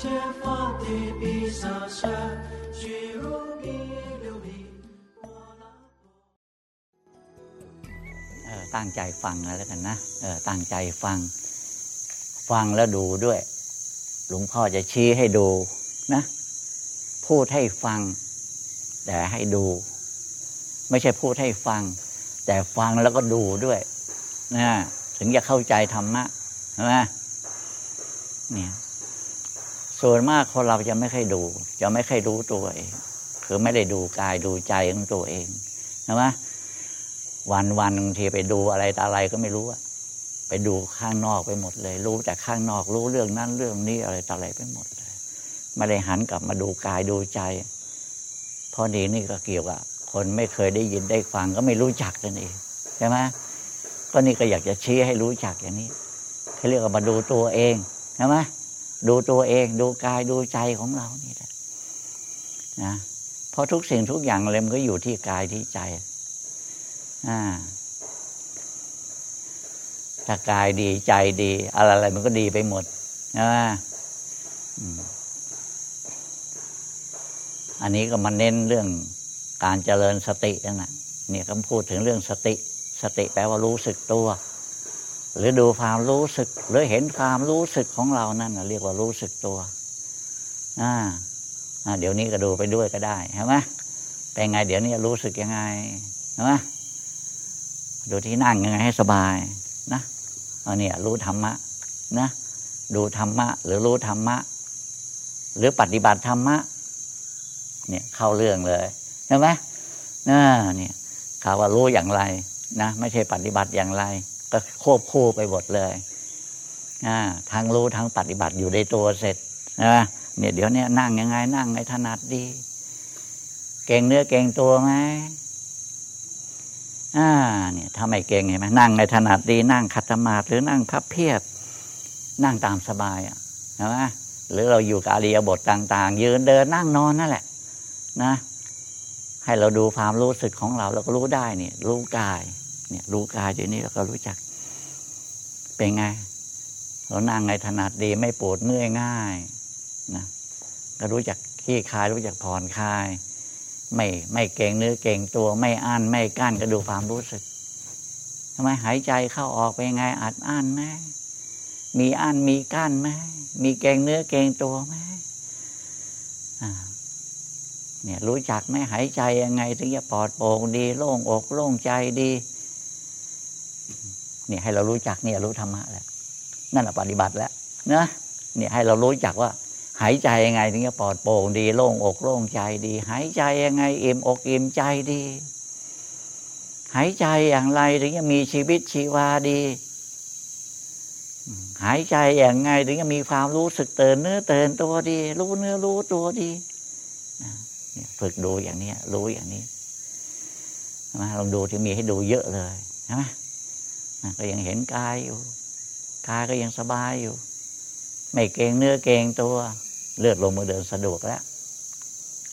ตั้งใจฟังแล้วกันนะเออตั้งใจฟัง ฟังแล้วดูด้วย หลวงพ่อจะชี้ให้ดูนะ พูดให้ฟัง แต่ให้ดู ไม่ใช่พูดให้ฟัง แต่ฟังแล้วก็ดูด้วยนะถึงจะเข้าใจธรรมะใช่ไหมเนี่ย ส่วนมากคนเราจะไม่ค่อยดูจะไม่ค่อยรู้ตัวเองคือไม่ได้ดูกายดูใจของตัวเองใช่ไหมวันวันบางทีไปดูอะไรต่อะไรก็ไม่รู้อะไปดูข้างนอกไปหมดเลย รู้แต่ข้างนอกรู้เรื่องนั้นเรื่องนี้อะไรต่ออะไรไปหมดเลยไม่ได้หันกลับมาดูกายดูใจเพราะนี้นี่ก็เกี่ยวกับคนไม่เคยได้ยินได้ฟังก็ไม่รู้จักนั่นเองใช่ไหมก็นี่ก็อยากจะชี้ให้รู้จักอย่างนี้เขาเรียกว่ามาดูตัวเองใช่ไหม ดูตัวเอง ดูกายดูใจของเรานี่แหละนะเพราะทุกสิ่งทุกอย่างเลยมันก็อยู่ที่กายที่ใจอ่าถ้ากายดีใจดี อะไรอะไรมันก็ดีไปหมดนะอันนี้ก็มาเน้นเรื่องการเจริญสตินั่นแหละเนี่ยก็พูดถึงเรื่องสติ สติแปลว่ารู้สึกตัว หรือดูความรู้สึก หรือเห็นความรู้สึกของเรานั่นเรียกว่ารู้สึกตัวอ่าเดี๋ยวนี้ก็ดูไปด้วยก็ได้ใช่ไหมเป็นไง เดี๋ยวนี้รู้สึกยังไงใช่ไหมดูที่นั่งยังไงให้สบาย นะเอาเนี่ย รู้ธรรมะ นะ ดูธรรมะ หรือรู้ธรรมะ หรือปฏิบัติธรรมะ เนี่ยเข้าเรื่องเลยใช่ไหมเนี่ยข่าว่ารู้อย่างไร นะไม่ใช่ปฏิบัติอย่างไร ก็ควบคู่ไปหมดเลยอ่าทั้งรู้ทั้งปฏิบัติอยู่ในตัวเสร็จนะเนี่ยเดี๋ยวนี้นั่งยังไง นั่งในถนัดดี เก่งเนื้อเก่งตัวไหมอ่าเนี่ยถ้าไม่เก่งเห็นไหมนั่งในถนัดดี นั่งขัดสมาธิหรือนั่งพับเพียบ นั่งตามสบายอะใช่ไหมหรือเราอยู่กับอริยบทต่าง ๆ ยืนเดินนั่งนอนนั่นแหละ นะ ให้เราดูความรู้สึกของเราเราก็รู้ได้เนี่ยรู้กาย เนี่ยรู้กายอยู่นี่เราก็รู้จัก เป็นไง เรานั่งในถนัดดีไม่ปวดเมื่อยง่ายนะก็รู้จักขี้คายรู้จักผ่อนคลาย ไม่ไม่เก่งเนื้อเก่งตัวไม่อั้นไม่กั้นก็ดูความรู้สึกทำไมหายใจเข้าออกไปไงอัดอั้นไหมมีอั้นมีกั้นไหมมีเก่งเนื้อเก่งตัวไหมเนี่ยรู้จักไหมหายใจยังไง ถึงจะปลอดโปร่งดี โล่งอกโล่งใจดี เนี่ยให้เรารู้จักเนี่ยรู้ธรรมะแล้วนั่นแหะปฏิบัติแล้วนะเนี่ยให้เรารู้จักว่า หายใจยังไงถึงจะปลอดโปร่งดีโล่งอกโล่งใจดี หายใจยังไงอิ่มอกอิ่มใจดี หายใจอย่างไรถึงจะมีชีวิตชีวาดี หายใจอย่างไงถึงจะมีความรู้สึกเตือนเนื้อเตือนตัวดี รู้เนื้อรู้ตัวดีฝึกดูอย่างนี้รู้อย่างนี้ใช่ไหมลองดูที่มีให้ดูเยอะเลยใช่ไหมนะ ก็ยังเห็นกายอยู่กายก็ยังสบายอยู่ ไม่เกงเนื้อเกงตัว เลือดลมมือเดินสะดวกแล้ว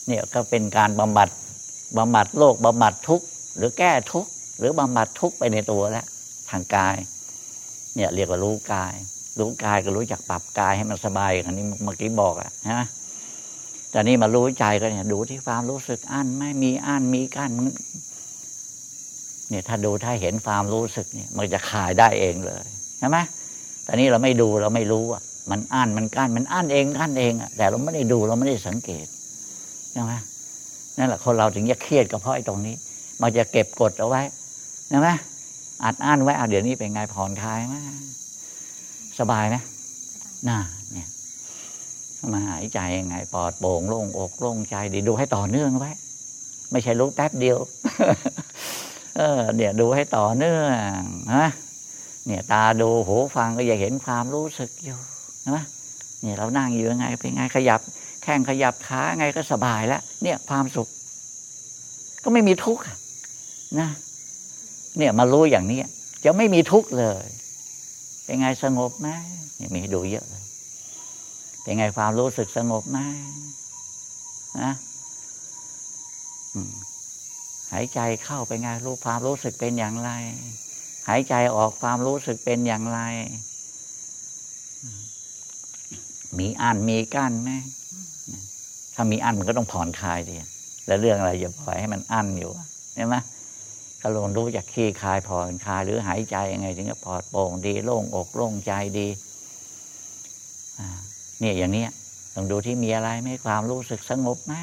เนี่ยก็เป็นการบำบัดบำบัดโรคบำบัดทุกข์หรือแก้ทุกข์หรือบำบัดทุกข์ไปในตัวแล้ว ทางกาย เนี่ยเรียกว่ารู้กาย รู้กายก็รู้จักปรับกายให้มันสบายอย่างนี้เมื่อกี้บอกอะฮะแต่นี่มารู้ใจก็เนี่ยดูที่ความรู้สึกอั้นไม่มีอั้นมีกั้นมัน เนี่ยถ้าดูถ้าเห็นความรู้สึกเนี่ยมันจะขายได้เองเลยใช่ไหมแต่นี่เราไม่ดูเราไม่รู้อะมันอั้นมันกั้นมันอั้นเองกั้นเองอะแต่เราไม่ได้ดูเราไม่ได้สังเกตใช่ไหมนั่นแหละคนเราถึงจะเครียดก็เพราะไอ้ตรงนี้ มันจะเก็บกดเอาไว้ใช่ไหมอัดอั้นไว้อะเดี๋ยวนี้เป็นไงผ่อนคลายไหมสบายไหมน่าเนี่ยมาหายใจยังไง ปลอดโปร่งโล่งอกโล่งใจดีดูให้ต่อเนื่องไว้ ไม่ใช่รู้แป๊บเดียว เออเนี่ยดูให้ต่อเนื่องนะเนี่ย ตาดูหูฟังก็จะเห็นความรู้สึกอยู่นะเนี่ยเรานั่งอยู่ยังไงเป็นไงขยับ แข้งขยับขาไงก็สบายแล้วเนี่ยความสุข ก็ไม่มีทุกข์นะเนี่ยมารู้อย่างนี้จะไม่มีทุกข์เลย เป็นไงสงบไหมเนี่ยมีดูเยอะเลยเป็นไงความรู้สึกสงบไหมนะ หายใจเข้าไปไงรู้ความรู้สึกเป็นอย่างไร หายใจออกความรู้สึกเป็นอย่างไร มีอ่านมีกั้นไหมถ้ามีอั้นมันก็ต้องผ่อนคลายดีแล้วเรื่องอะไรอย่าปล่อยให้มันอั้นอยู่ใช่ไหมก็ลงรู้จากขี้คลายผ่อนคลายหรือหายใจยังไง ถึงจะปลอดโปร่งดี โล่งอกโล่งใจดีเนี่ยอย่างเนี้ยลองดูที่มีอะไรไหมความรู้สึกสงบไหม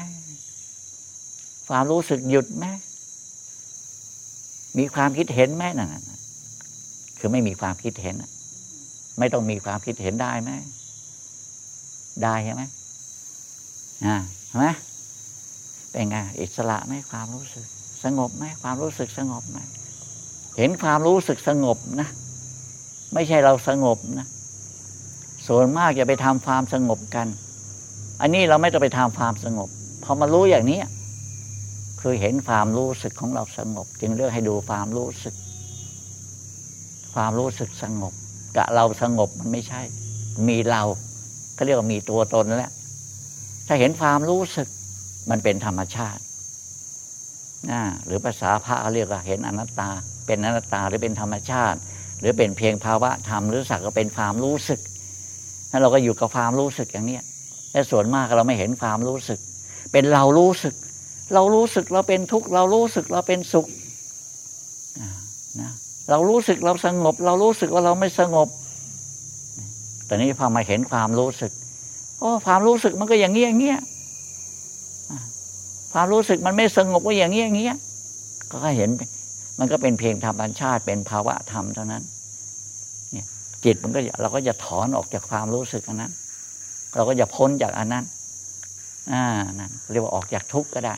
ความรู้สึกหยุดไหม มีความคิดเห็นไหมนั่นคือไม่มีความคิดเห็นไม่ต้องมีความคิดเห็นได้ไหมได้ใช่ไหมอ่าเห็นไหมเป็นไงอิสระไหมความรู้สึก สงบไหมความรู้สึกสงบไหมเห็นความรู้สึกสงบนะ ไม่ใช่เราสงบนะส่วนมากจะไปทำความสงบกัน อันนี้เราไม่ต้องไปทำความสงบพอมารู้อย่างนี้ คือเห็นความรู้สึกของเราสงบ จึงเลือกให้ดูความรู้สึก ความรู้สึกสงบกะเราสงบมันไม่ใช่ มีเราก็เรียกว่ามีตัวตนแล้วถ้าเห็นความรู้สึกมันเป็นธรรมชาตินะหรือภาษาพระเขาเรียกว่าเห็นอนัตตา เป็นอนัตตาหรือเป็นธรรมชาติ หรือเป็นเพียงภาวะธรรมหรือสักก็เป็นความรู้สึกถ้าเราก็อยู่กับความรู้สึกอย่างเนี้ยแต่ส่วนมากเราไม่เห็นความรู้สึก เป็นเรารู้สึก เรารู้สึกเราเป็นทุกข์เรารู้สึกเราเป็นสุขนะเรารู้สึกเราสงบ เรารู้สึกว่าเราไม่สงบ แตอนนี้พอมาเห็นความรู้สึกโอ้ความรู้สึกมันก็อย่างเงี้ยอย่างเงี้ยความรู้สึกมันไม่สงบก็อย่างเงี้ยอย่างเงี้ยก็เห็น มันก็เป็นเพียงธรรมชาติ เป็นภาวะธรรมเท่านั้น เนี่ยจิตมันก็เราก็จะถอนออกจากความรู้สึกอันนั้น เราก็จะพ้นจากอันนั้นอ่านั่นเรียกว่าออกจากทุกข์ก็ได้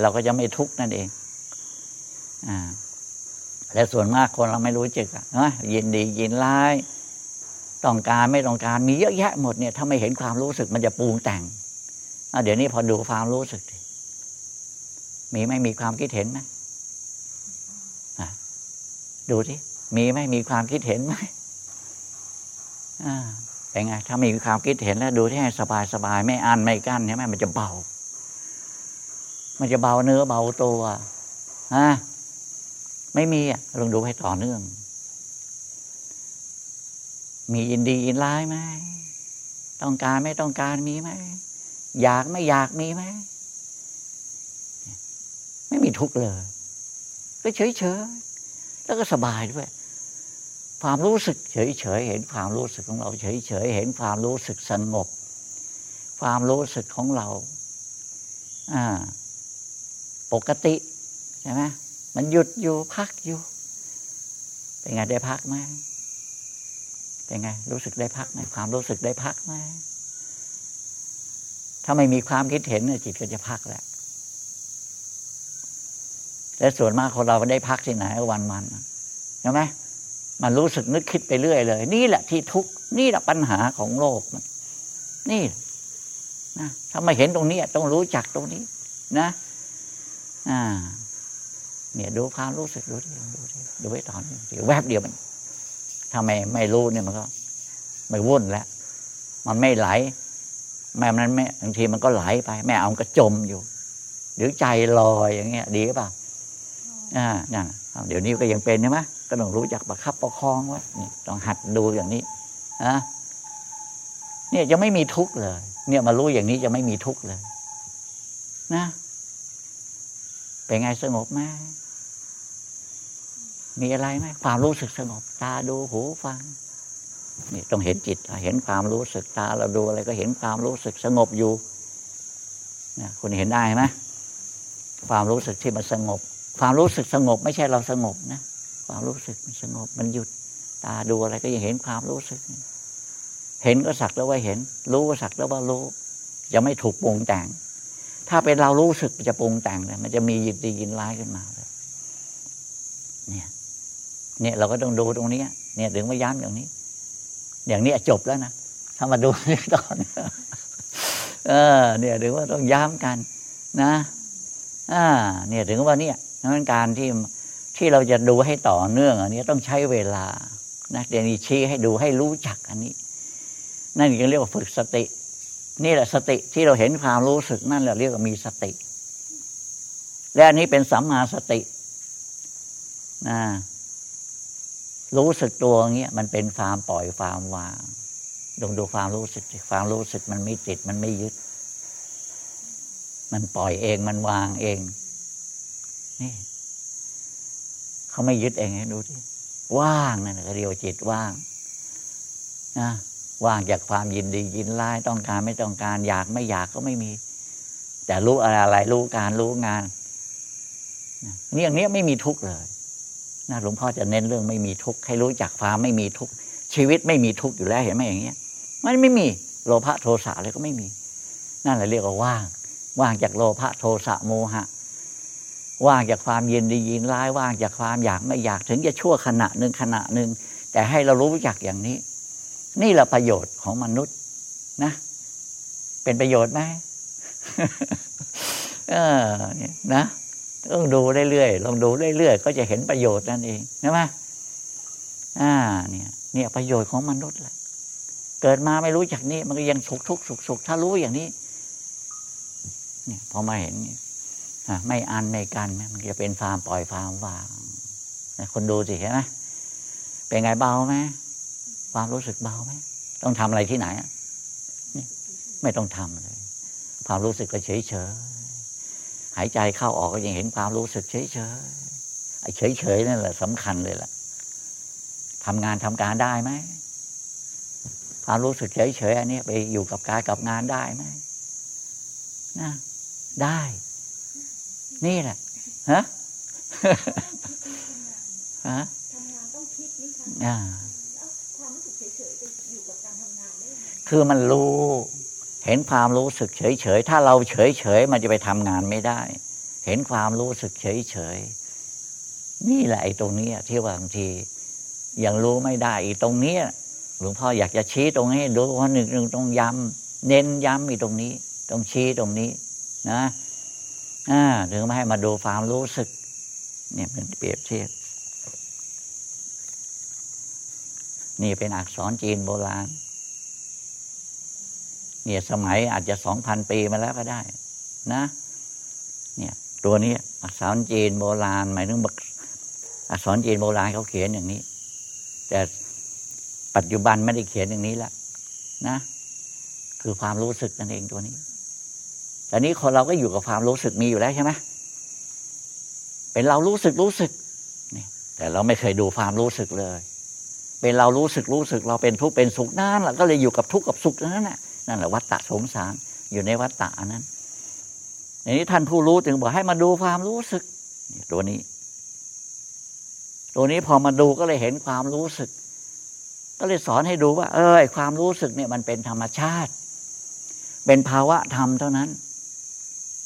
เราก็จะไม่ทุกข์นั่นเอง อ่า และส่วนมากคนเราไม่รู้จึกนะยินดียินร้าย ต้องการไม่ต้องการมีเยอะแยะหมดเนี่ย ถ้าไม่เห็นความรู้สึกมันจะปรุงแต่งเดี๋ยวนี้พอดูความรู้สึก มีไหมมีความคิดเห็นไหมดูที่มีไหมมีความคิดเห็นไหมเป็นไง ถ้ามีความคิดเห็นแล้วดูที่ให้สบายสบายไม่อันไม่กั้นใช่ไหมมันจะเบา มันจะเบาเนื้อเบาตัวฮะไม่มีอะลองดูให้ต่อเนื่อง มียินดียินร้ายไหมต้องการไม่ต้องการมีไหมอยากไม่อยากมีไหมไม่มีทุกข์เลย ก็เฉยเฉยแล้วก็สบายด้วยความรู้สึกเฉยเฉยเห็นความรู้สึกของเราเฉยเฉยเห็นความรู้สึกสงบ ความรู้สึกของเรา อ่า ปกติใช่ไหมมันหยุดอยู่พักอยู่ เป็นไงได้พักไหมเป็นไง รู้สึกได้พักไหมความรู้สึกได้พักไหมถ้าไม่มีความคิดเห็นจิตก็จะพักแหละและส่วนมากคนเราได้พักที่ไหนวันมันใช่ไหมมันรู้สึกนึกคิดไปเรื่อยเลย นี่แหละที่ทุกนี่แหละปัญหาของโลกมัน นี่นะถ้าไม่เห็นตรงนี้ต้องรู้จักตรงนี้ นะ อ่า เนี่ยดูความรู้สึกดูดิดูดิดูไว้ตอนเดี๋ยวแวบเดียวมันถ้าไม่ไม่รู้เนี่ยมันก็ ไม่วุ่นแล้ว มันไม่ไหล แม่นั้นแม่บางทีมันก็ไหลไป แม่เอาก็จมอยู่ หรือใจลอยอย่างเงี้ย ดีป่ะอ่านั่นเดี๋ยวนี้ก็ยังเป็นใช่ไหมก็ต้องรู้จักประคับประคองไว้นี่ต้องหัดดูอย่างนี้นะเนี่ยจะไม่มีทุกข์เลย เนี่ยมารู้อย่างนี้จะไม่มีทุกข์เลย นะ เป็นไงสงบไหมมีอะไรไหมความรู้สึกสงบ ตาดูหูฟัง นี่ต้องเห็นจิต เห็นความรู้สึกตาเราดูอะไรก็เห็นความรู้สึกสงบอยู่นะคุณเห็นได้ไหมความรู้สึกที่มันสงบ ความรู้สึกสงบ ไม่ใช่เราสงบนะความรู้สึกมันสงบ มันหยุด ตาดูอะไรก็ยังเห็นความรู้สึก เห็นก็สักแล้วว่าเห็น รู้ก็สักแล้วว่ารู้จะไม่ถูกปรุงแต่ง ถ้าเป็นเรารู้สึกจะปรุงแต่งเลยมันจะมียินดียินร้ายขึ้นมาเนี่ย เนี่ยเราก็ต้องดูตรงนี้เนี่ยถึงมาย้ำอย่างนี้ อย่างนี้จบแล้วนะถ้ามาดูนี่ตอนเออ เนี่ยถึงว่าต้องย้ำกันนะอ่า เนี่ยถึงว่าเนี่ยนั้นการที่ที่เราจะดูให้ต่อเนื่อง อันนี้ต้องใช้เวลานะเดี๋ยวนี้ชี้ให้ดูให้รู้จักอันนี้ นั่นจึงเรียกว่าฝึกสติ นี่แหละสติที่เราเห็นความรู้สึกนั่นแหละเรียกว่ามีสติ และอันนี้เป็นสัมมาสตินะรู้สึกตัวเงี้ยมันเป็นความปล่อยความวางดูดูความรู้สึกความรู้สึกมันไม่ติดมันไม่ยึด มันปล่อยเองมันวางเอง นี่เขาไม่ยึดเองให้ดูดิว่างนั่นแหละเรียวจิตว่างนะ ว่างจากความยินดียินร้ายต้องการไม่ต้องการ อยากไม่อยากก็ไม่มี แต่รู้อะไรอะไรรู้การรู้งานนะนี่อย่างนี้ไม่มีทุกข์เลยนะหลวงพ่อจะเน้นเรื่องไม่มีทุกข์ให้รู้จักความไม่มีทุกข์ชีวิตไม่มีทุกข์อยู่แล้วเห็นไหมอย่างเงี้ย มันไม่มีโลภะโทสะอะไรก็ไม่มี นั่นแหละเรียกว่าว่าง ว่างจากโลภะโทสะโมหะ ว่างจากความยินดียินร้ายว่างจากความอยากไม่อยากถึงจะชั่วขณะหนึ่งขณะหนึ่งแต่ให้เรารู้จักอย่างนี้ นี่แหละประโยชน์ของมนุษย์นะ เป็นประโยชน์ไหมเออเนี่ยนะต้องดูเรื่อยๆลองดูเรื่อยๆก็จะเห็นประโยชน์นั่นเองใช่ไหมอ่า เนี่ย เนี่ยประโยชน์ของมนุษย์แหละเกิดมาไม่รู้จักนี้ มันก็ยังสุขทุกสุขสุขถ้ารู้อย่างนี้ เนี่ย พอมาเห็นเนี่ยอะไม่อันไม่กันมันจะเป็นฟาร์มปล่อยฟาร์มว่างคนดูสิเห็นไหมเป็นไงเบาไหม ความรู้สึกเบาไหมต้องทำอะไรที่ไหนอะนี่ไม่ต้องทำเลย ความรู้สึกก็เฉยเฉยๆหายใจเข้าออกก็ยังเห็นความรู้สึกเฉยเฉยๆไอ้เฉยเฉยๆนั่นแหละสำคัญเลยล่ะทำงานทำการได้ไหมความรู้สึกเฉยเฉยๆอันนี้ไปอยู่กับการกับงานได้ไหมนะได้ นี่แหละฮะฮะทำงานต้องคิดนี่ค่ะ คือมันรู้ เห็นความรู้สึกเฉยๆ ถ้าเราเฉยๆ มันจะไปทำงานไม่ได้ เห็นความรู้สึกเฉยๆ นี่แหละไอ้ตรงนี้ที่บางทียังรู้ไม่ได้อีตรงนี้หลวงพ่ออยากจะชี้ตรงนี้ให้ดูว่าหนึ่งหนึ่งต้องย้ำเน้นย้ำอีตรงนี้ต้องชี้ตรงนี้ นะอ่าถึงไม่ให้มาดูความรู้สึก เนี่ยเป็นเปรียบเทียบนี่เป็นอักษรจีนโบราณ เนี่ยสมัยอาจจะสองพันปีมาแล้วก็ได้ นะ เนี่ย ตัวนี้อักษรจีนโบราณ หมายถึงอักษรจีนโบราณเขาเขียนอย่างนี้ แต่ปัจจุบันไม่ได้เขียนอย่างนี้แล้วนะ คือความรู้สึกนั่นเองตัวนี้แต่นี้คนเราก็อยู่กับความรู้สึกมีอยู่แล้วใช่ไหมเป็นเรารู้สึกรู้สึกนี่แต่เราไม่เคยดูความรู้สึกเลย เป็นเรารู้สึกรู้สึก เราเป็นทุกข์เป็นสุขนั่นแหละก็เลยอยู่กับทุกข์กับสุขนั่นแหละ นั่นแหละวัฏฏะสงสารอยู่ในวัฏฏะนั้นอย่างนี้ท่านผู้รู้จึงบอกให้มาดูความรู้สึกตัวนี้ ตัวนี้พอมาดูก็เลยเห็นความรู้สึก ก็เลยสอนให้ดูว่า เออความรู้สึกเนี่ยมันเป็นธรรมชาติ เป็นภาวะธรรมเท่านั้น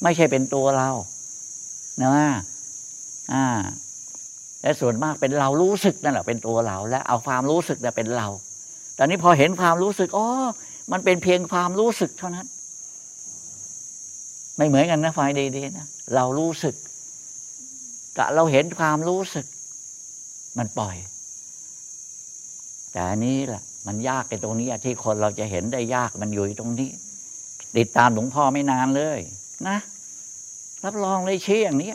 ไม่ใช่เป็นตัวเรานะอ่าและส่วนมากเป็นเรารู้สึกนั่นแหละเป็นตัวเรา และเอาความรู้สึกเนี่ยเป็นเรา ตอนนี้พอเห็นความรู้สึกอ๋อ มันเป็นเพียงความรู้สึกเท่านั้น ไม่เหมือนกันนะไฟดีๆนะเรารู้สึกกะเราเห็นความรู้สึก มันปล่อย แต่อันนี้แหละมันยากในตรงนี้ที่คนเราจะเห็นได้ยากมันอยู่ตรงนี้ ติดตามหลวงพ่อไม่นานเลย นะ รับรองเลยเชี้อย่างนี้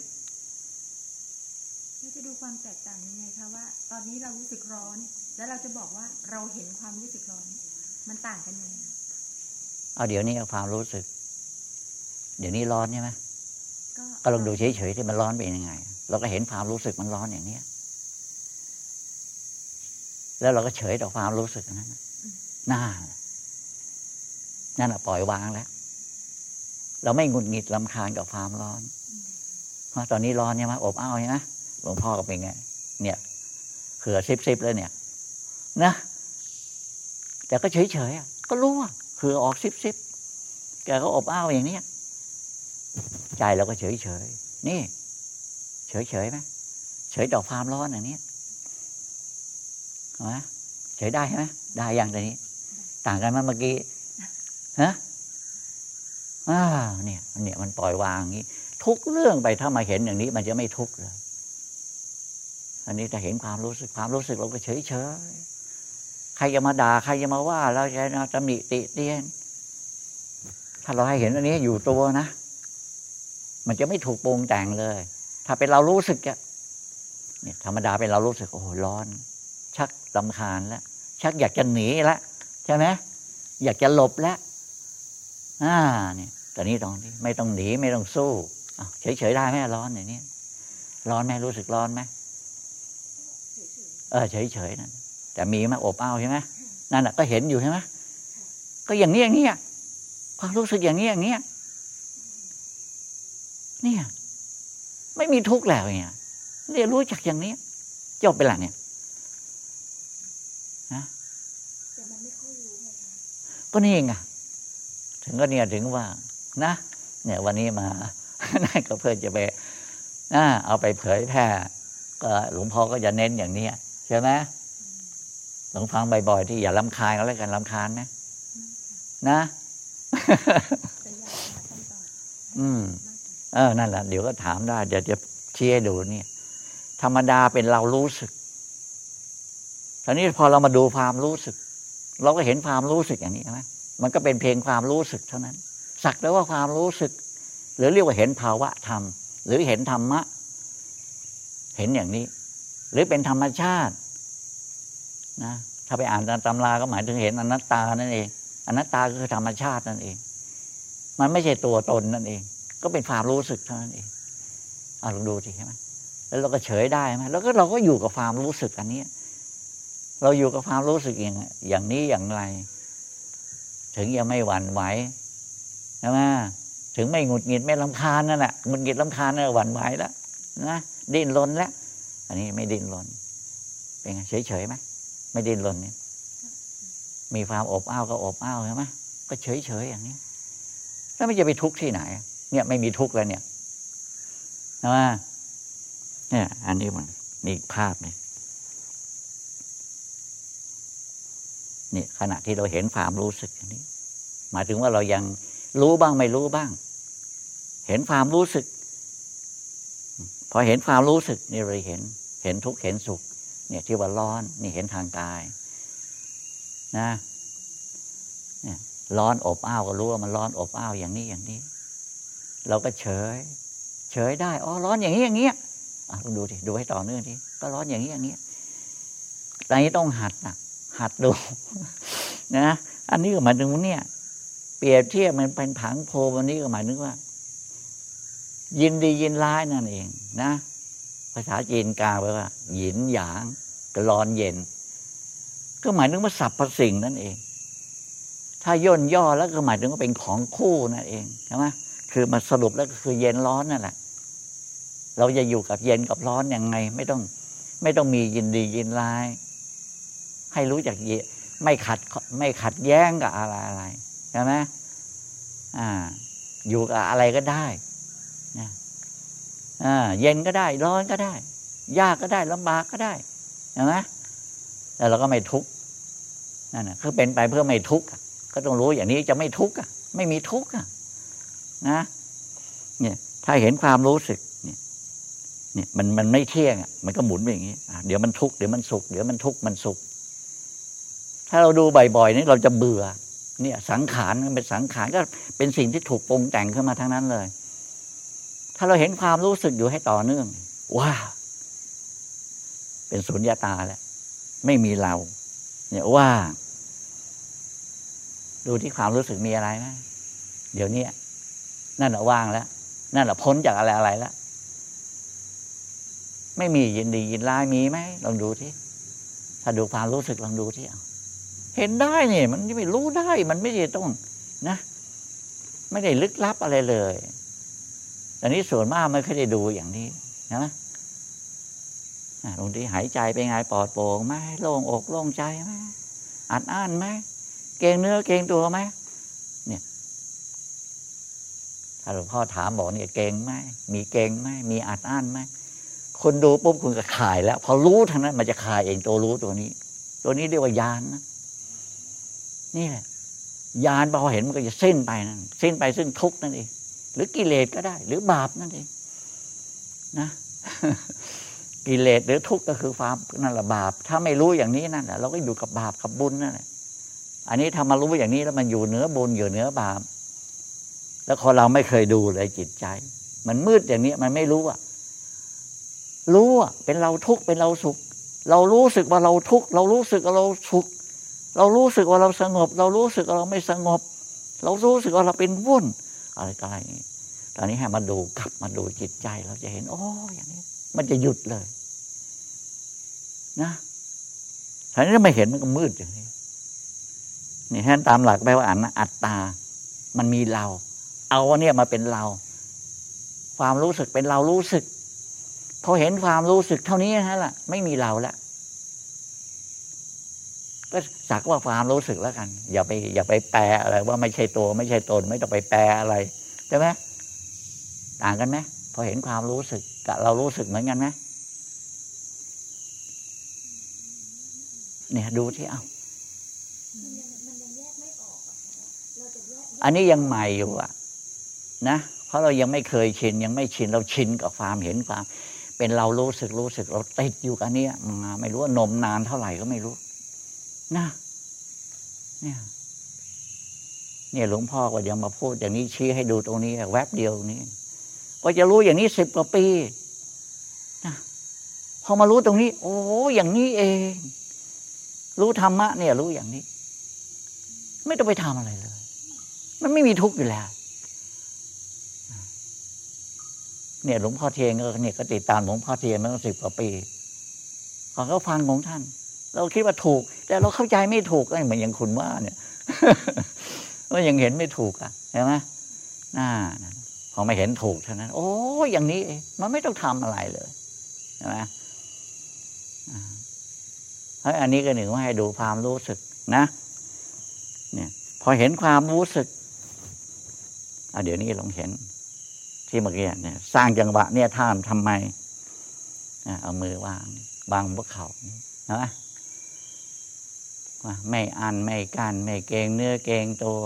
เราจะดูความแตกต่างยังไงคะว่า ตอนนี้เรารู้สึกร้อน แล้วเราจะบอกว่าเราเห็นความรู้สึกร้อน มันต่างกันยังไงเอาเดี๋ยวนี้เอาความรู้สึก เดี๋ยวนี้ร้อนใช่ไหมก็ก็ลองดูเฉยๆที่มันร้อนเป็นยังไง เราก็เห็นความรู้สึกมันร้อนอย่างเนี้ย แล้วเราก็เฉยต่อความรู้สึกอันนั้นน่ะน่านั่นแหะปล่อยวางแล้ว เราไม่หงุดหงิดลำคาญกับความร้อนเพราะตอนนี้ร้อนใช่ไหมอบอ้าวใช่ไหมหลวงพ่อก็เป็นไง เนี่ยเขือซิบซิบๆเลยเนี่ย นะ แต่ก็เฉยๆอะก็รู้ว่าเขือออกซิบซิบๆแกก็อบอ้าวอย่างเนี้ยใจเราก็เฉยเฉยๆนี่ เฉยเฉยๆไหมเฉยต่อความร้อนอย่างนี้เอาไหมเฉยได้ใช่ไหมได้อย่างตอนนี้ ต่างกันไหมเมื่อกี้ฮะอ่าเนี่ยเนี่ยมันปล่อยวางอย่างนี้ ทุกเรื่องไปถ้ามาเห็นอย่างนี้ มันจะไม่ทุกข์เลยอันนี้จะเห็นความรู้สึกความรู้สึกเราก็เฉยเฉยๆ ใครจะมาด่าใครจะมาว่า เราจะตำหนิติเตียน ถ้าเราให้เห็นอันนี้อยู่ตัวนะ มันจะไม่ถูกปรุงแต่งเลย ถ้าเป็นเรารู้สึกอะเนี่ยธรรมดาเป็นเรารู้สึกโอ้โหร้อน ชักลำคาญแล้ว ชักอยากจะหนีแล้วใช่ไหมอยากจะหลบแล้วอ่าเนี่ยตอนนี้ตอนนี้ไม่ต้องหนีไม่ต้องสู้เฉยๆได้ไหมร้อนอย่างนี้ร้อนไหมรู้สึกร้อนไหมเออเฉยๆนั่น แต่มีไหมอบอ้าวใช่ไหมนั่นแหะก็เห็นอยู่ใช่ไหมก็อย่างนี้อย่างนี้ความรู้สึกอย่างนี้อย่างนี้เนี่ยไม่มีทุกข์แล้วเนี่ยเรียนรู้จากอย่างนี้จบไปละเนี่ยแต่มันไม่ค่อยรู้ไงคะก็นี่ไงถึงก็เนี่ยถึงว่า นะ เนี่ย วันนี้มานั่นก็เพื่อจะไปนะเอาไปเผยแพร่ก็หลวงพ่อก็จะเน้นอย่างนี้ใช่ไหม หลวงฟังบ่อยๆที่อย่าลำคาญก็แล้วกันลำคาญไหมนะแต่อยากหาคำตอบอืมมากกว่าเออนั่นแหละเดี๋ยวก็ถามได้เดี๋ยวจะชี้ให้ดูเนี่ย ธรรมดาเป็นเรารู้สึกทีนี้พอเรามาดูความรู้สึก เราก็เห็นความรู้สึกอย่างนี้ใช่ไหมมันก็เป็นเพียงความรู้สึกเท่านั้น สักแต่ว่าความรู้สึก หรือเรียกว่าเห็นภาวะธรรม หรือเห็นธรรมะ เห็นอย่างนี้ หรือเป็นธรรมชาติ นะถ้าไปอ่านตำราก็หมายถึงเห็นอนัตตานั่นเองอนัตตาก็คือธรรมชาตินั่นเอง มันไม่ใช่ตัวตนนั่นเอง ก็เป็นความรู้สึกเท่านั้นเองเอาลองดูสิใช่ไหมแล้วเราก็เฉยได้ไหมแล้วก็เราก็อยู่กับความรู้สึกอันนี้เราอยู่กับความรู้สึกอย่างอย่างนี้อย่างไร ถึงยังไม่หวั่นไหวใช่ไหมถึงไม่หงุดหงิดไม่ลำคาญนั่นแหละหงุดหงิดลำคาญนั่นหวั่นไหวแล้วนะดิ้นรนแล้ว อันนี้ไม่ดิ้นรนเป็นไงเฉยๆไหม ไม่ดิ้นรนเนี่ยมีความอบอ้าวก็อบอ้าวใช่ไหมก็เฉยๆอย่างนี้แล้วมันจะไปทุกข์ที่ไหน เนี่ยไม่มีทุกข์แล้วเนี่ยใช่ไหมเนี่ยอันนี้มันมีอีกภาพนี่นี่ขณะที่เราเห็นความรู้สึกอันนี้ หมายถึงว่าเรายังรู้บ้างไม่รู้บ้าง เห็นความรู้สึก พอเห็นความรู้สึกนี่เราเห็น เห็นทุกข์เห็นสุข เนี่ยที่ว่าร้อนนี่เห็นทางกายนะเนี่ยร้อนอบอ้าวก็รู้ว่ามันร้อนอบอ้าวอย่างนี้อย่างนี้ เราก็เฉย เฉยได้อ๋อร้อนอย่างนี้อย่างเงี้ยอะลองดูดิดูให้ต่อเนื่องทีก็ร้อนอย่างนี้อย่างเงี้ยตอนนี้ต้องหัดนะหัดดูนะอันนี้ก็หมายถึงเนี่ย เปรียบเทียบมันเป็นผังโพวันนี้ก็หมายถึงว่า ยินดียินร้ายนั่นเอง นะ ภาษาจีนกลางแปลว่า หยินหยางกร้อนเย็น ก็หมายถึงว่าสรรพสิ่งนั่นเอง ถ้าย่นย่อแล้วก็หมายถึงว่าเป็นของคู่นั่นเองใช่ไหมคือมาสรุปแล้วก็คือเย็นร้อนนั่นแหละ เราจะอยู่กับเย็นกับร้อนยังไง ไม่ต้อง ไม่ต้องมียินดียินร้าย ให้รู้จักเยไม่ขัดไม่ขัดแย้งกับอะไรอะไรใช่ไหมอ่า อยู่กับอะไรก็ได้นะ เย็นก็ได้ ร้อนก็ได้ ยากก็ได้ลำบากก็ได้ใช่ไหมแต่เราก็ไม่ทุกข์นั่นนะคือเป็นไปเพื่อไม่ทุกข์ก็ต้องรู้อย่างนี้จะไม่ทุกข์ไม่มีทุกข์นะเนี่ยถ้าเห็นความรู้สึกเนี่ยเนี่ยมันมันไม่เที่ยงอะมันก็หมุนไปอย่างนี้อะเดี๋ยวมันทุกข์เดี๋ยวมันสุขเดี๋ยวมันทุกข์มันสุข ถ้าเราดูบ่อยๆนี่เราจะเบื่อ เนี่ย สังขารมันเป็นสังขารก็เป็นสิ่งที่ถูกปรุงแต่งขึ้นมาทั้งนั้นเลย ถ้าเราเห็นความรู้สึกอยู่ให้ต่อเนื่องว้าเป็นสุญญาตาแล้วไม่มีเรา เนี่ยว่างดูที่ความรู้สึกมีอะไรไหมเดี๋ยวนี้นั่นแหละว่างแล้ว นั่นแหละพ้นจากอะไรอะไรแล้วไม่มียินดียินร้ายมีไหมลองดูที่ถ้าดูความรู้สึกลองดูที่เอาเห็นได้เนี่ยมันไม่รู้ได้ มันไม่ได้ต้อง นะ ไม่ได้ลึกลับอะไรเลย แต่นี้ส่วนมากไม่เคยได้ดูอย่างนี้นะอะลงที่หายใจเป็นไงปลอดโปร่งไหมโล่งอกโล่งใจไหมอัดอั้นไหมเกรงเนื้อเกรงตัวไหมเนี่ย ถ้าหลวงพ่อถามบอกเนี่ยเกรงไหมมีเกรงไหมมีอัดอั้นไหมคนดูปุ๊บคุณก็คลายแล้วพอรู้ทางนั้น มันจะคลายเองตัวรู้ตัวนี้ ตัวนี้เรียกว่ายานนะนี่แหละยานพอเห็นมันก็จะสิ้นไปนั่นสิ้นไปซึ่งทุกข์นั่นเอง หรือกิเลสก็ได้ หรือบาปนั่นเองนะกิเลสหรือทุกข์ก็คือความนั่นแหละบาป ถ้าไม่รู้อย่างนี้นั่นแหละเราก็อยู่กับบาปกับบุญนั่นแหละอันนี้ถ้ามารู้อย่างนี้แล้วมันอยู่เหนือบุญอยู่เหนือบาป แล้วคนเราไม่เคยดูเลยจิตใจ มันมืดอย่างนี้มันไม่รู้อะรู้อะเป็นเราทุกข์เป็นเราสุข เรารู้สึกว่าเราทุกข์เรารู้สึกว่าเราสุข เรารู้สึกว่าเราสงบ เรารู้สึกว่าเราไม่สงบ เรารู้สึกว่าเราเป็นวุ่น อะไรก็อะไรอย่างนี้ตอนนี้ให้มาดูกลับมาดูจิตใจ เราจะเห็น โอ้อย่างนี้ มันจะหยุดเลย นะถ้านี้ไม่เห็นมันก็มืดอย่างนี้นี่ท่านตามหลักแปลว่าอันนอัตตา มันมีเรา เอาอันเนี่ยมาเป็นเรา ความรู้สึกเป็นเรารู้สึกพอเห็นความรู้สึกเท่านี้นะล่ะ ไม่มีเราละ ก็สักว่าความรู้สึกแล้วกัน อย่าไป อย่าไปแปลอะไรว่าไม่ใช่ตัวไม่ใช่ตน ไม่ต้องไปแปลอะไรใช่ไหมต่างกันไหมพอเห็นความรู้สึกกับเรารู้สึกเหมือนกันไหมเนี่ยดูที่เอาอันนี้ยังใหม่อยู่อะนะเพราะเรายังไม่เคยชินยังไม่ชินเราชินกับความเห็นความ เป็นเรารู้สึกรู้สึกเราติดอยู่กับเนี้ยมาไม่รู้ว่านมนานเท่าไหร่ก็ไม่รู้ นะเนี่ยเนี่ยหลวงพ่อก็ยังมาพูดอย่างนี้ชี้ให้ดูตรงนี้ แวบเดียวนี้ ก็จะรู้อย่างนี้สิบกว่าปีนะพอมารู้ตรงนี้ โอ้อย่างนี้เอง รู้ธรรมะ เนี่ย รู้อย่างนี้ ไม่ต้องไปทำอะไรเลย มันไม่มีทุกข์อยู่แล้วเนี่ยหลวงพ่อเทียนก็เนี่ยก็ติดตามหลวงพ่อเทียนมาตั้งสิบกว่าปีขอเขาฟังของท่าน เราคิดว่าถูก แต่เราเข้าใจไม่ถูกก็เหมือนอย่างคุณว่าเนี่ยว่ายังเห็นไม่ถูกอะเห็นไหมน่าพอไม่เห็นถูกเท่านั้น โอ้อย่างนี้เองมันไม่ต้องทำอะไรเลยใช่ไหมเฮ้ยอันนี้ก็หนึ่งว่าให้ดูความรู้สึกนะ เนี่ย พอเห็นความรู้สึกอะเดี๋ยวนี้ลองเห็น ที่เมื่อกี้เนี่ย สร้างจังหวะเนี่ยท่ามทำไมเอามือวางวางพวกเขานะว่า ไม่อันไม่กันไม่เกงเนื้อเกงตัว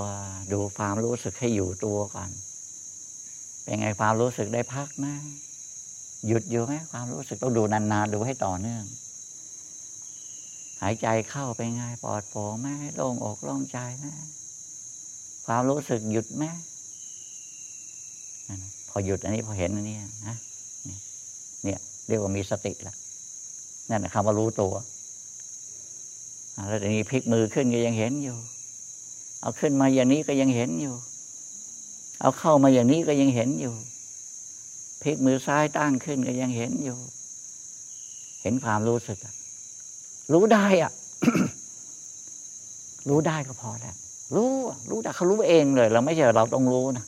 ดูความรู้สึกให้อยู่ตัวก่อน เป็นไงความรู้สึกได้พักไหมหยุดอยู่ไหมความรู้สึกต้องดูนานๆดูให้ต่อเนื่อง หายใจเข้าไปไงปลอดโปร่งไหมโล่งอกโล่งใจไหมความรู้สึกหยุดไหมพอหยุดอันนี้พอเห็นอันนี้นะเนี่ย เรียกว่ามีสติแล้วนั่นคำว่ารู้ตัว แล้วทีนี้พลิกมือขึ้นก็ยังเห็นอยู่ เอาขึ้นมาอย่างนี้ก็ยังเห็นอยู่ เอาเข้ามาอย่างนี้ก็ยังเห็นอยู่พลิกมือซ้ายตั้งขึ้นก็ยังเห็นอยู่ เห็นความรู้สึกรู้ได้อะ รู้ได้ก็พอแล้วรู้รู้แต่เขารู้เองเลย เราไม่ใช่เราต้องรู้นะ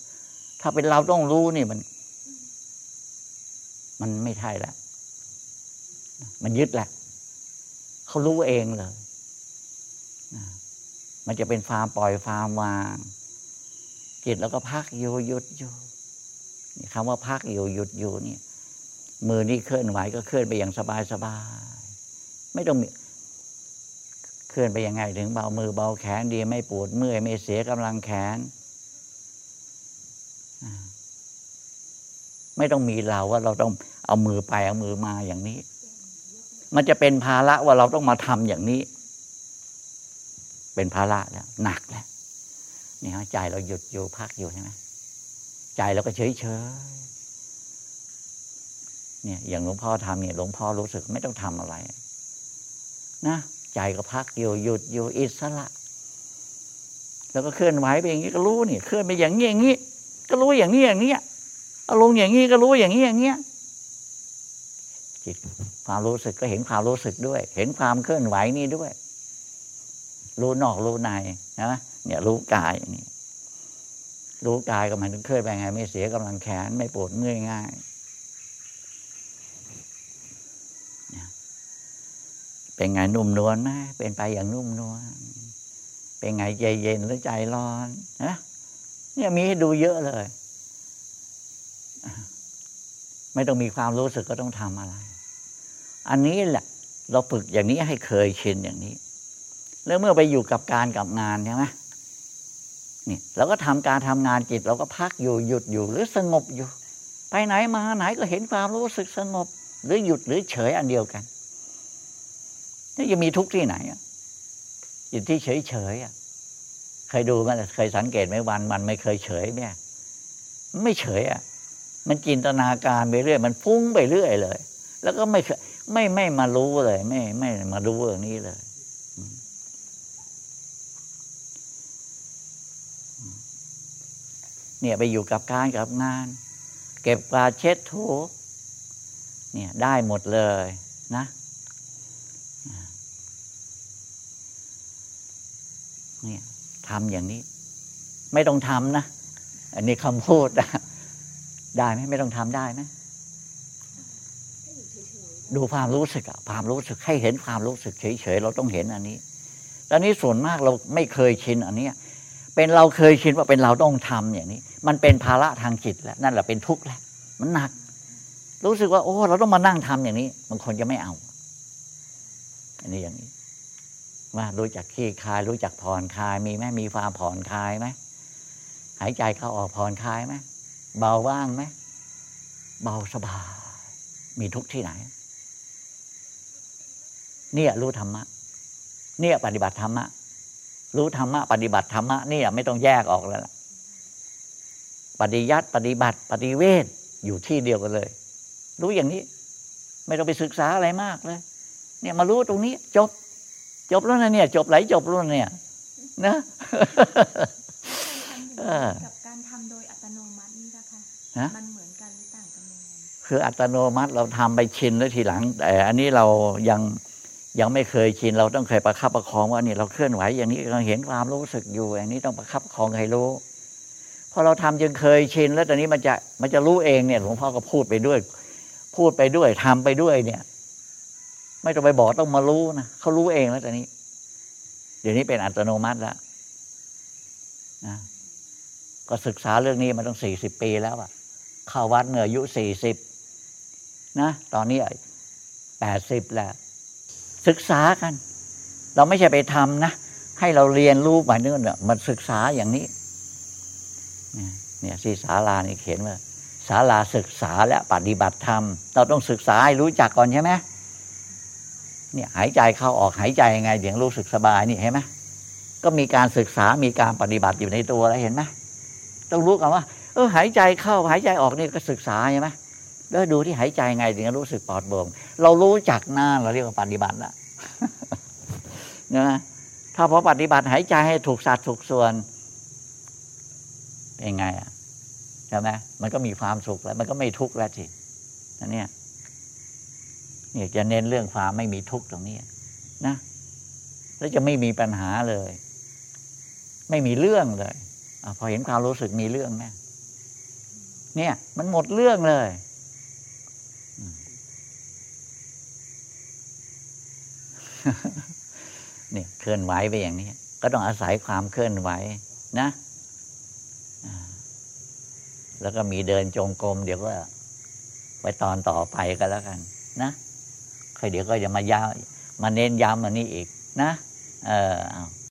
ถ้าเป็นเราต้องรู้นี่มัน มันไม่ใช่แล้วมันยึดแหละเขารู้เองเลย มันจะเป็นฟาร์มปล่อยฟาร์มวาง จิตแล้วก็พักอยู่หยุดอยู่นี่คำว่าพักอยู่หยุดอยู่นี่มือนี่เคลื่อนไหวก็เคลื่อนไปอย่างสบายสบายไม่ต้องเคลื่อนไปยังไงถึงเบามือเบาแขนดีไม่ปวดเมื่อยไม่เสียกำลังแขน ไม่ต้องมีเราว่าเราต้องเอามือไปเอามือมาอย่างนี้ มันจะเป็นภาระว่าเราต้องมาทำอย่างนี้ เป็นภาระแล้วหนักแล้วนี่ฮะใจเราหยุดอยู่พักอยู่ใช่ไหมใจเราก็เฉยเฉยเนี่ย อย่างหลวงพ่อทำเนี่ยหลวงพ่อรู้สึกไม่ต้องทำอะไร นะใจก็พักอยู่หยุดอยู่อิสระ แล้วก็เคลื่อนไหวไปอย่างนี้ก็รู้นี่เคลื่อนไปอย่างนี้อย่างนี้ก็รู้อย่างนี้อย่างนี้อารมณ์อย่างนี้ก็รู้อย่างนี้อย่างเงี้ยจิตความรู้สึกก็เห็นความรู้สึกด้วย เห็นความเคลื่อนไหวนี่ด้วย รู้นอกรู้ในนะเนี่ยรู้กายนี่รู้กายก็มันเคลื่อนไปไง ไม่เสียกำลังแขน ไม่ปวดเมื่อยง่ายเป็นไงนุ่มนวลไหมเป็นไปอย่างนุ่มนวลเป็นไงใจเย็นหรือใจร้อนนะเนี่ยมีให้ดูเยอะเลย ไม่ต้องมีความรู้สึกก็ต้องทำอะไร อันนี้แหละ เราฝึกอย่างนี้ให้เคยชินอย่างนี้ แล้วเมื่อไปอยู่กับการกับงานใช่ไหมนี่เราก็ทำการทำงานจิต เราก็พักอยู่หยุดอยู่หรือสงบอยู่ ไปไหนมาไหนก็เห็นความรู้สึกสงบ หรือหยุดหรือเฉยอันเดียวกันนี่จะมีทุกข์ที่ไหนอะอยู่ที่เฉยเฉยอะเคยดูมันเคยสังเกตไหมวันมันไม่เคยเฉยเนี่ยไม่เฉยอะ มันจินตนาการไปเรื่อย มันฟุ้งไปเรื่อยเลย แล้วก็ไม่ไม่ไม่มารู้เลย ไม่ไม่มารู้เรื่องนี้เลย เนี่ยไปอยู่กับการกับงาน เก็บกวาดเช็ดถูเนี่ยได้หมดเลยนะเนี่ยทำอย่างนี้ ไม่ต้องทำนะ อันนี้คำพูดนะได้ไหมไม่ต้องทำได้ไหมดูความรู้สึกอะความรู้สึกให้เห็นความรู้สึก เฉยๆเราต้องเห็นอันนี้ตอนนี้ส่วนมากเราไม่เคยชินอันนี้เป็นเราเคยชินว่าเป็นเราต้องทำอย่างนี้ มันเป็นภาระทางจิตแล้วนั่นแหละเป็นทุกข์แล้วมันหนัก รู้สึกว่าโอ้ เราต้องมานั่งทำอย่างนี้บางคนจะไม่เอา อันนี้อย่างนี้ว่ารู้จักขี้คาย รู้จักผ่อนคลายมีไหมมีความผ่อนคลายไหมหายใจเข้าออกผ่อนคลายไหมเบาว่างไหมเบาสบายมีทุกข์ที่ไหน เนี่ยรู้ธรรมะ เนี่ยปฏิบัติธรรมะ รู้ธรรมะ ปฏิบัติธรรมะเนี่ยไม่ต้องแยกออกแล้วล่ะ ปฏิยัติปฏิบัติ ปฏิเวทอยู่ที่เดียวกันเลย รู้อย่างนี้ ไม่ต้องไปศึกษาอะไรมากเลย เนี่ยมารู้ตรงนี้ จบ จบแล้วนะเนี่ย จบไหลจบแล้วนะเนี่ย นะเออกับการทำโดยอัตโนมัตินี่นะคะฮะมันเหมือนกันหรือต่างกันยังไงคืออัตโนมัติเราทำไปชินแล้วทีหลัง แต่อันนี้เรายังยังไม่เคยชิน เราต้องเคยประคับประคองว่านี่เราเคลื่อนไหวอย่างนี้เราเห็นความรู้สึกอยู่อย่างนี้ต้องประคับประคองให้รู้ พอเราทำจนเคยชิน แล้วตอนนี้มันจะมันจะรู้เองเนี่ยหลวงพ่อก็พูดไปด้วย พูดไปด้วยทำไปด้วยเนี่ย ไม่ต้องไปบอกต้องมารู้นะเขารู้เองแล้วตอนนี้ เดี๋ยวนี้เป็นอัตโนมัติแล้วนะก็ศึกษาเรื่องนี้มาตั้งสี่สิบปีแล้วอะเข้าวัดเมื่ออายุสี่สิบนะตอนนี้แปดสิบแล้วศึกษากัน เราไม่ใช่ไปทำนะ ให้เราเรียนรู้มาเนื่นมันศึกษาอย่างนี้ เนี่ยเนี่ยที่ศาลานี่เขียนว่าศาลาศึกษาและปฏิบัติธรรม เราต้องศึกษาให้รู้จักก่อนใช่ไหมเนี่ยหายใจเข้าออกหายใจยังไงเดี๋ยวรู้สึกสบายนี่เห็นไหมก็มีการศึกษามีการปฏิบัติอยู่ในตัวแล้วเห็นไหมต้องรู้กันว่า เออหายใจเข้าหายใจออกนี่ก็ศึกษาใช่ไหมแล้วดูที่หายใจไงถึงรู้สึกปลอดโปร่งเรารู้จักหน้าเราเรียกว่าปฏิบัติละนะถ้าพอปฏิบัติหายใจให้ถูกสัดถูกส่วน เป็นไงอะใช่ไหมมันก็มีความสุขแล้ว มันก็ไม่ทุกข์แล้วสินั่นเนี่ยเนี่ยจะเน้นเรื่องความไม่มีทุกข์ตรงนี้นะแล้วจะไม่มีปัญหาเลย ไม่มีเรื่องเลยอพอเห็นความรู้สึกมีเรื่องไหมเนี่ย มันหมดเรื่องเลยเนี่ยเคลื่อนไหวไปอย่างนี้ ก็ต้องอาศัยความเคลื่อนไหวนะ แล้วก็มีเดินจงกรมเดี๋ยวก็ไปตอนต่อไปก็แล้วกัน นะค่อยเดี๋ยวก็จะมาย้ำมาเน้นย้ำอันนี้อีก นะ เออ